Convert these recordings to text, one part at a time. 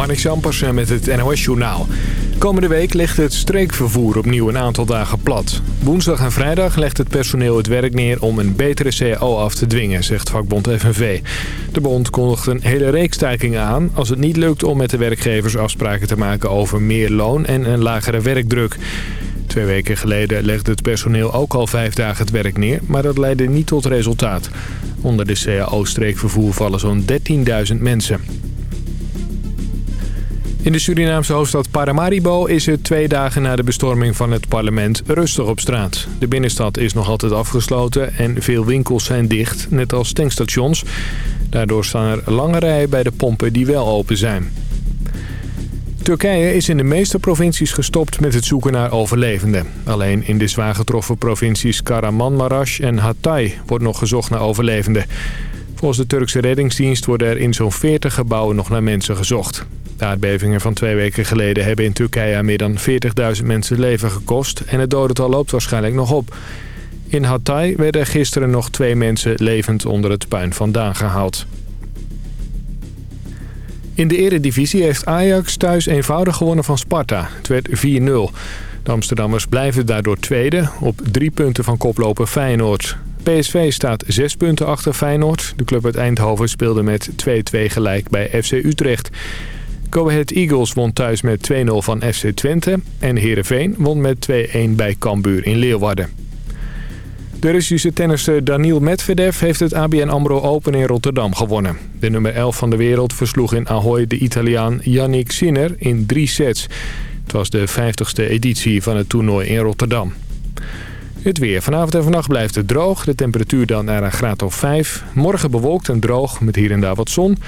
Marnix Ampersen met het NOS-journaal. Komende week legt het streekvervoer opnieuw een aantal dagen plat. Woensdag en vrijdag legt het personeel het werk neer om een betere CAO af te dwingen, zegt vakbond FNV. De bond kondigt een hele reeks stakingen aan als het niet lukt om met de werkgevers afspraken te maken over meer loon en een lagere werkdruk. Twee weken geleden legde het personeel ook al vijf dagen het werk neer, maar dat leidde niet tot resultaat. Onder de CAO-streekvervoer vallen zo'n 13.000 mensen. In de Surinaamse hoofdstad Paramaribo is het twee dagen na de bestorming van het parlement rustig op straat. De binnenstad is nog altijd afgesloten en veel winkels zijn dicht, net als tankstations. Daardoor staan er lange rijen bij de pompen die wel open zijn. Turkije is in de meeste provincies gestopt met het zoeken naar overlevenden. Alleen in de zwaar getroffen provincies Kahramanmaraş en Hatay wordt nog gezocht naar overlevenden. Volgens de Turkse reddingsdienst worden er in zo'n 40 gebouwen nog naar mensen gezocht. De aardbevingen van twee weken geleden hebben in Turkije meer dan 40.000 mensen leven gekost... en het dodental loopt waarschijnlijk nog op. In Hatay werden gisteren nog twee mensen levend onder het puin vandaan gehaald. In de eredivisie heeft Ajax thuis eenvoudig gewonnen van Sparta. Het werd 4-0. De Amsterdammers blijven daardoor tweede op drie punten van koploper Feyenoord. PSV staat zes punten achter Feyenoord. De club uit Eindhoven speelde met 2-2 gelijk bij FC Utrecht. Go Ahead Eagles won thuis met 2-0 van FC Twente. En Heerenveen won met 2-1 bij Cambuur in Leeuwarden. De Russische tennisser Daniil Medvedev heeft het ABN AMRO Open in Rotterdam gewonnen. De nummer 11 van de wereld versloeg in Ahoy de Italiaan Yannick Sinner in drie sets. Het was de 50ste editie van het toernooi in Rotterdam. Het weer. Vanavond en vannacht blijft het droog. De temperatuur dan naar een graad of 5. Morgen bewolkt en droog met hier en daar wat zon.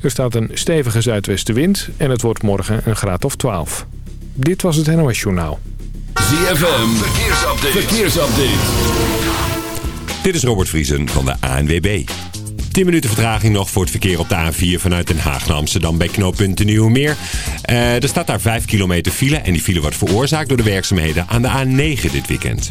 Er staat een stevige zuidwestenwind en het wordt morgen een graad of 12. Dit was het NOS Journaal. ZFM. Verkeersupdate. Verkeersupdate. Dit is Robert Vriesen van de ANWB. 10 minuten vertraging nog voor het verkeer op de A4 vanuit Den Haag naar Amsterdam bij knooppunt de Nieuwe Meer. Uh, er staat daar 5 kilometer file en die file wordt veroorzaakt door de werkzaamheden aan de A9 dit weekend.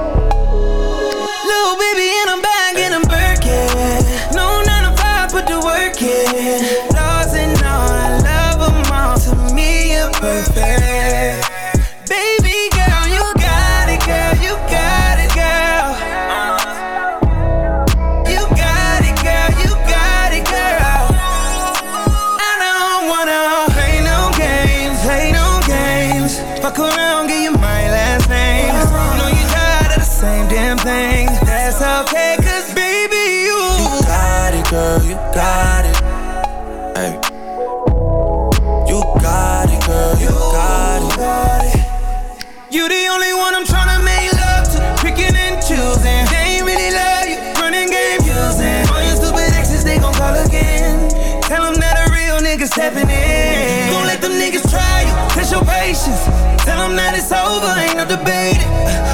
Patience. Tell them that it's over, ain't no debating.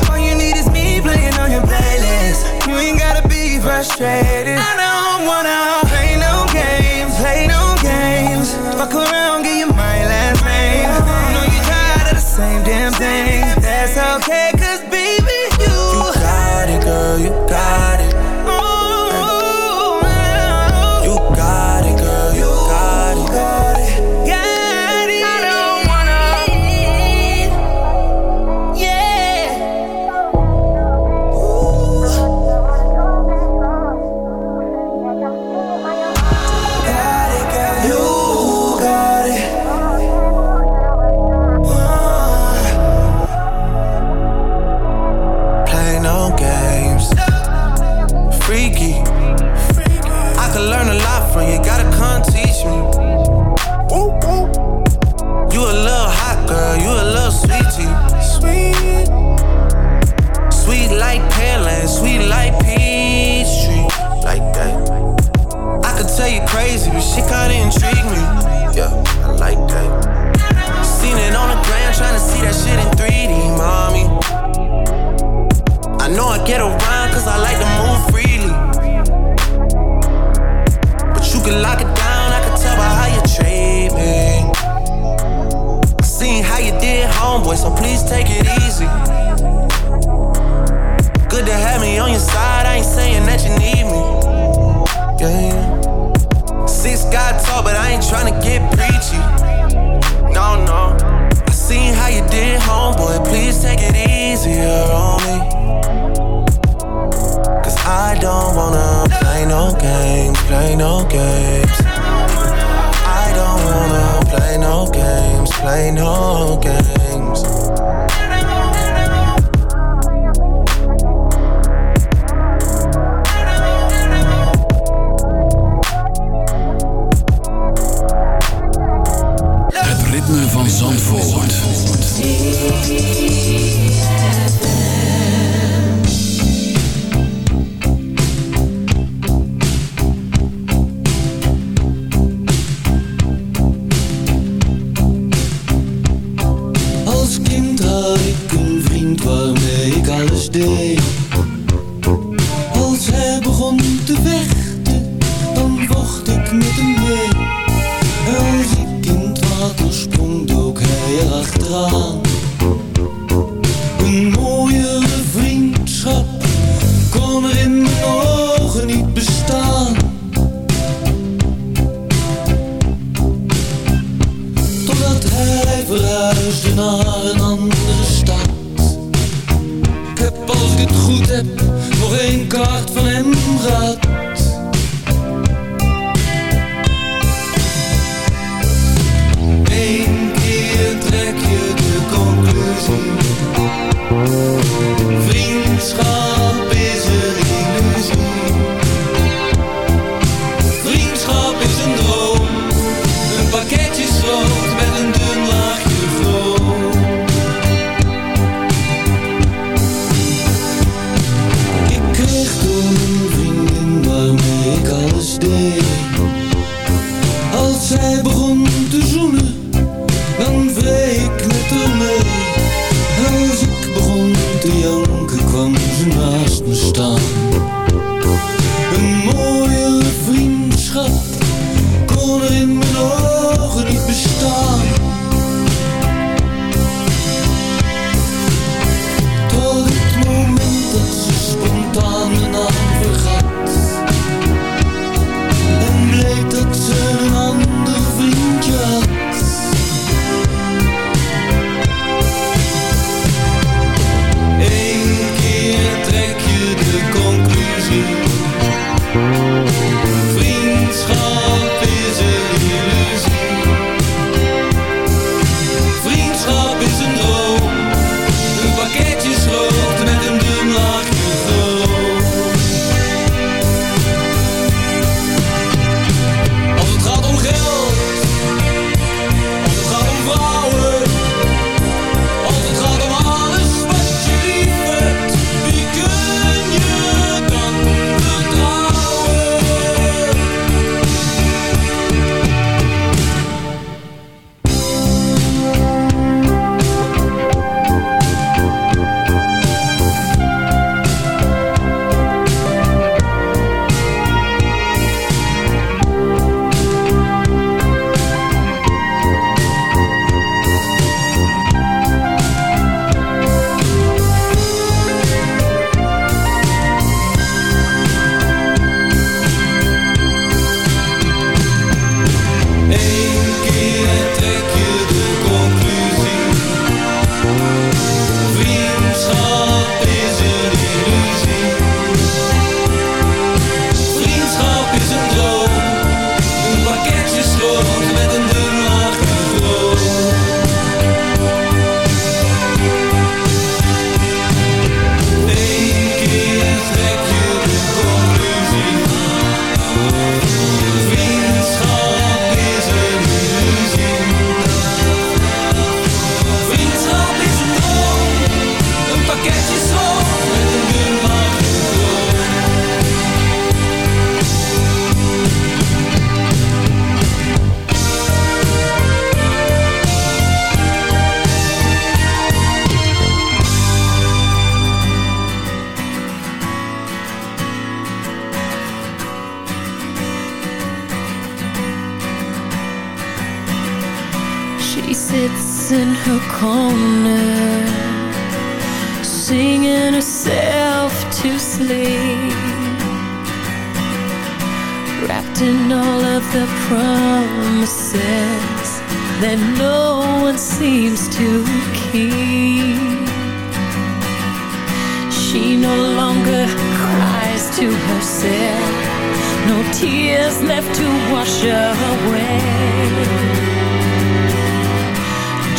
All you need is me playing on your playlist. You ain't gotta be frustrated. I don't wanna play no games, play no games. Fuck around,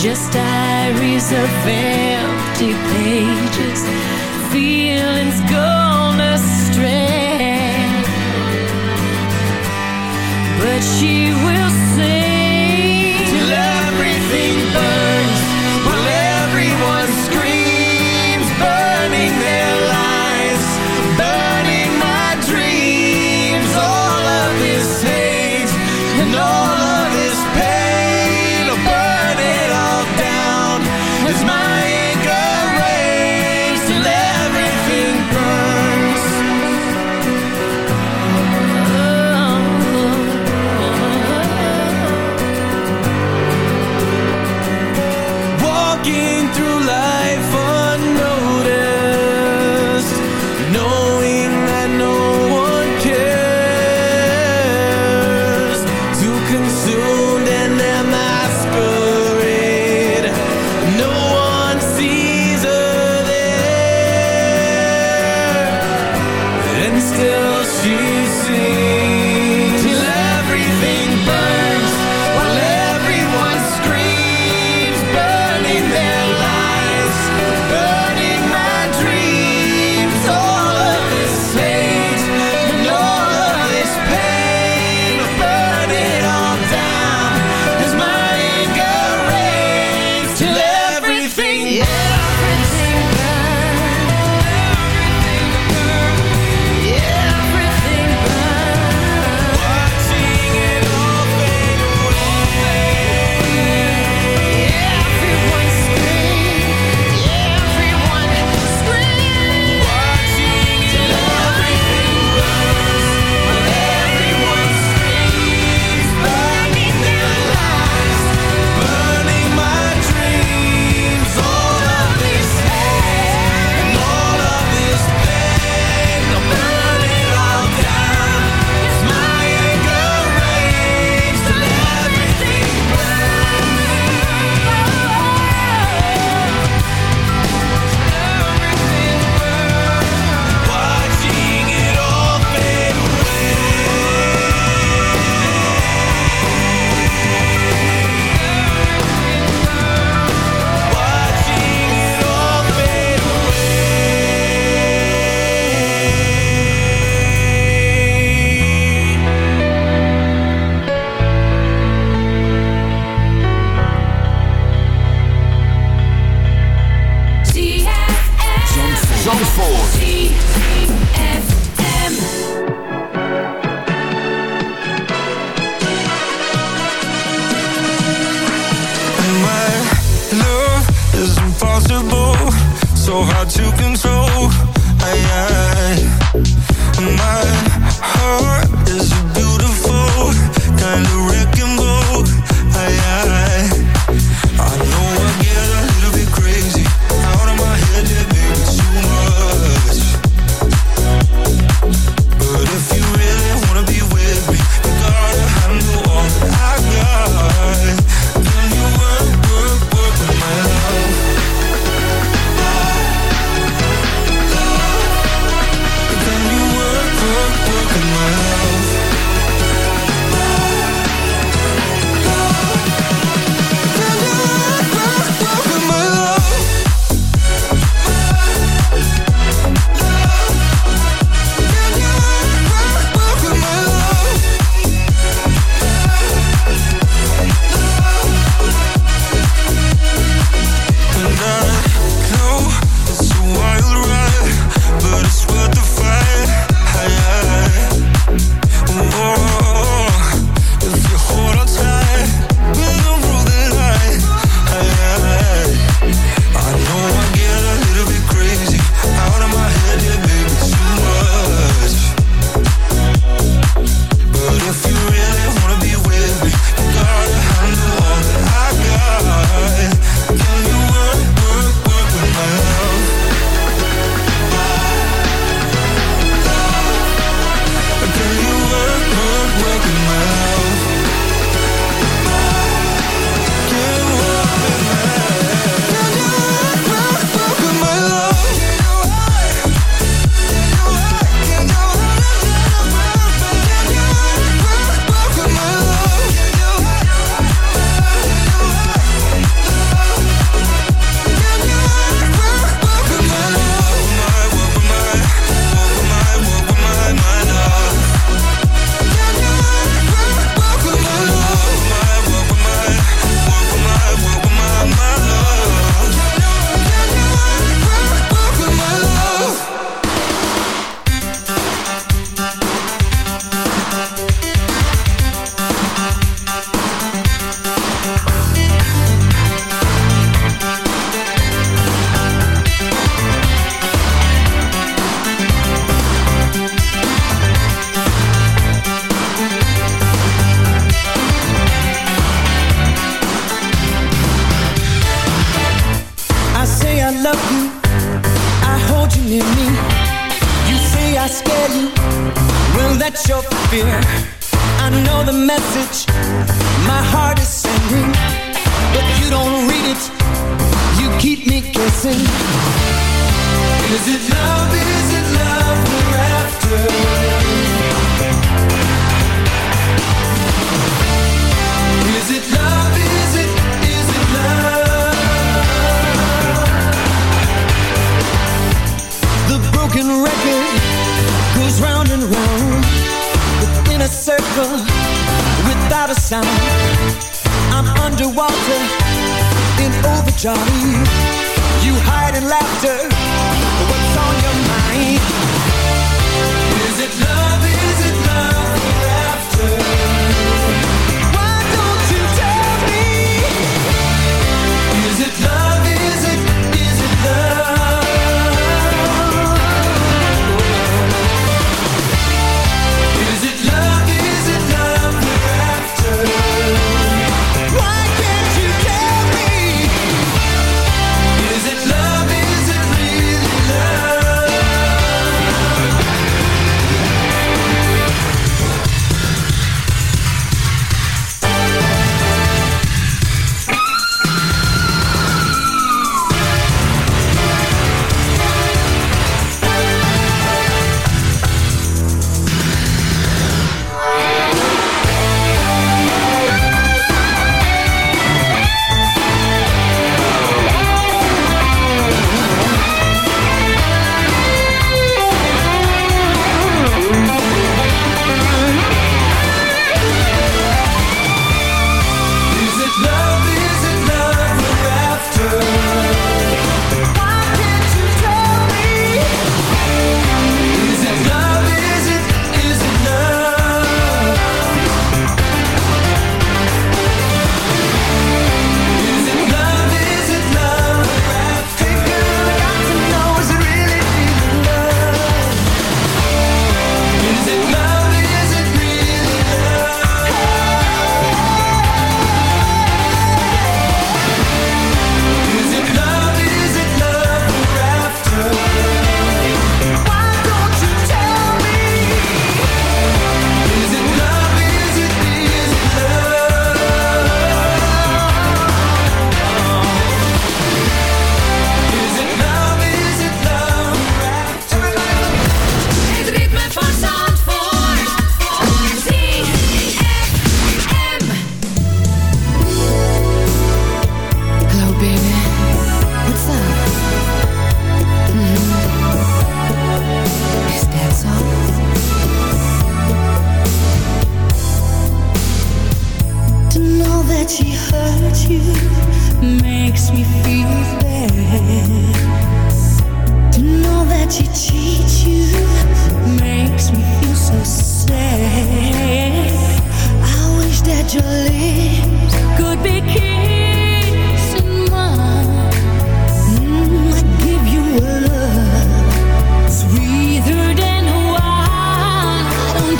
Just diaries of empty pages. Feelings gone astray. But she will sing.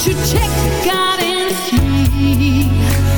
You check out and see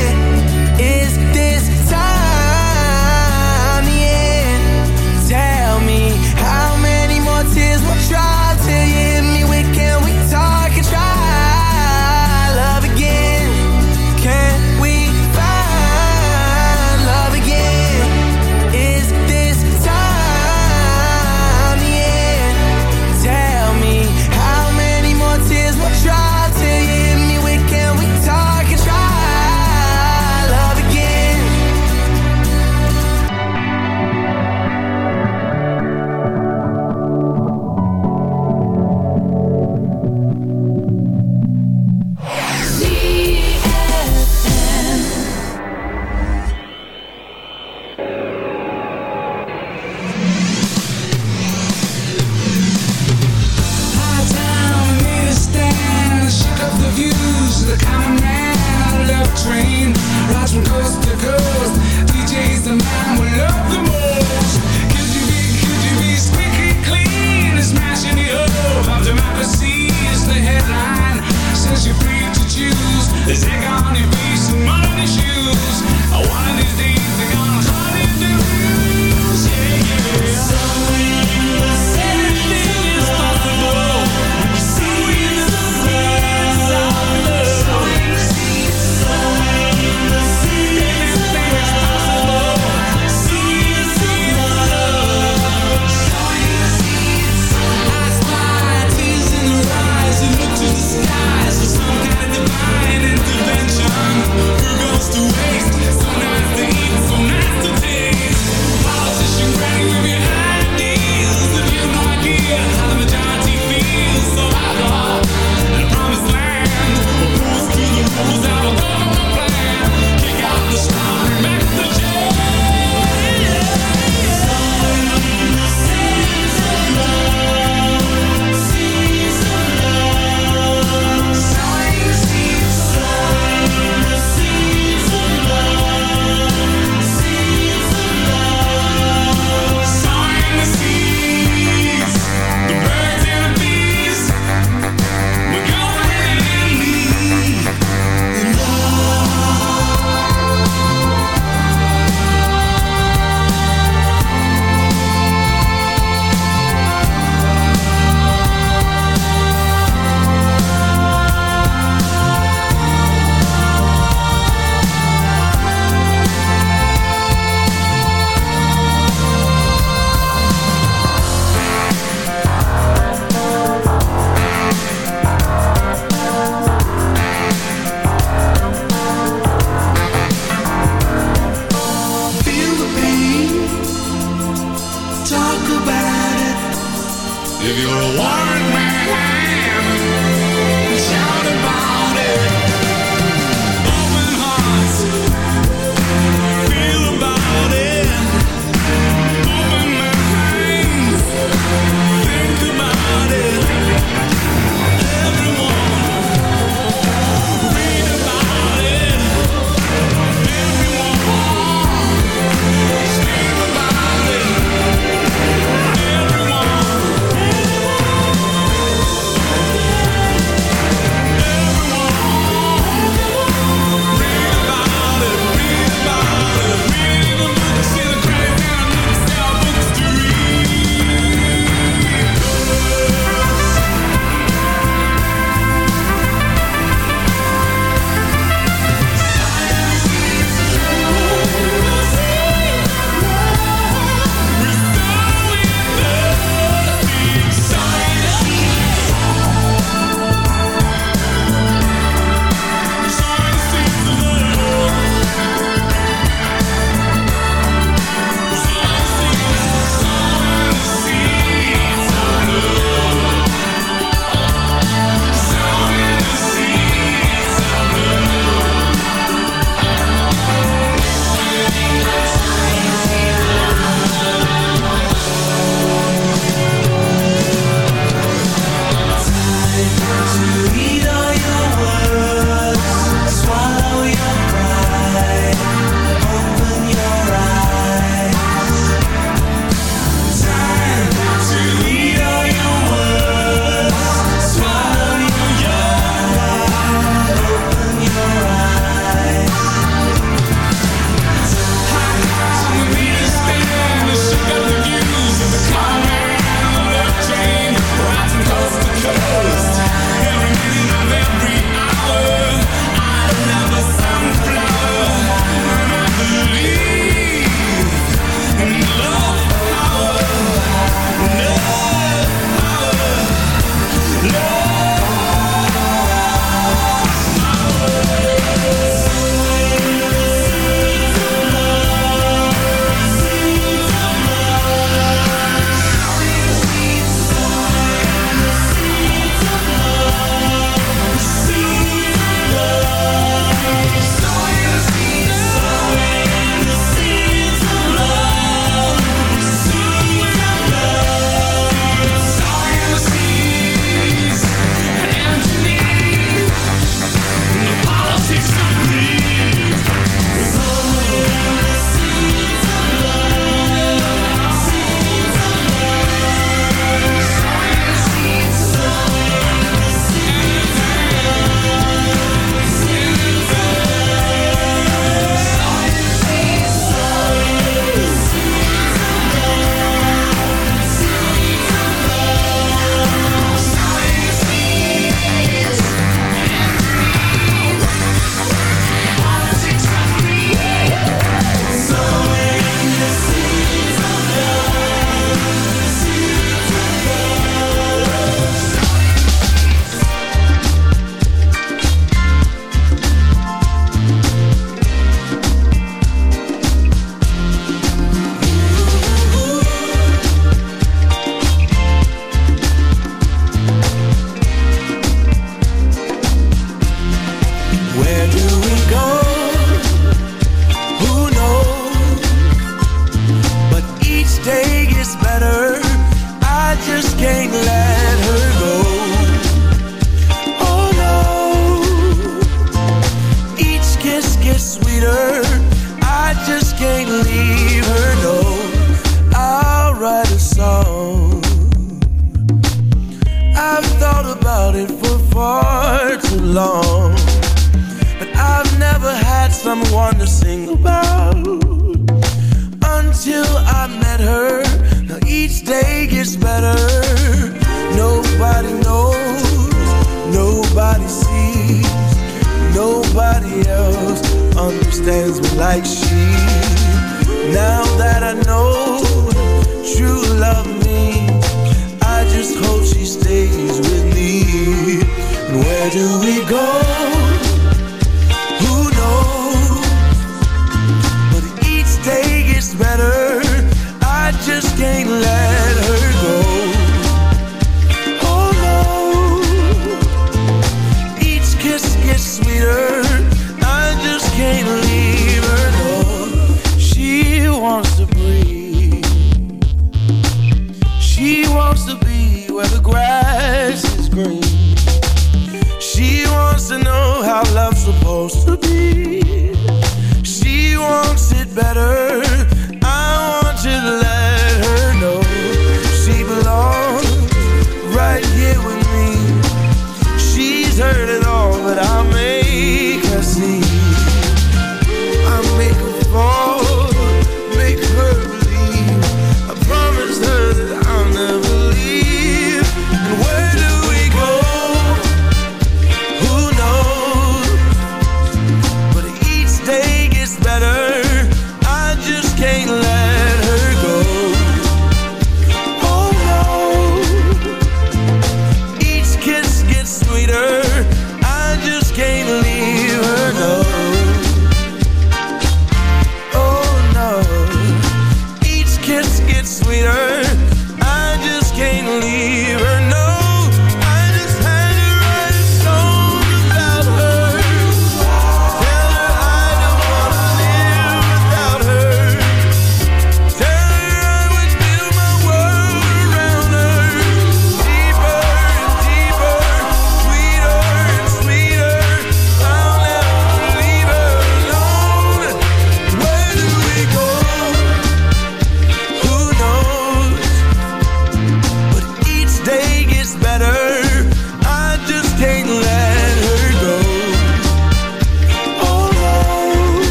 If you're a warrior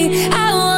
I want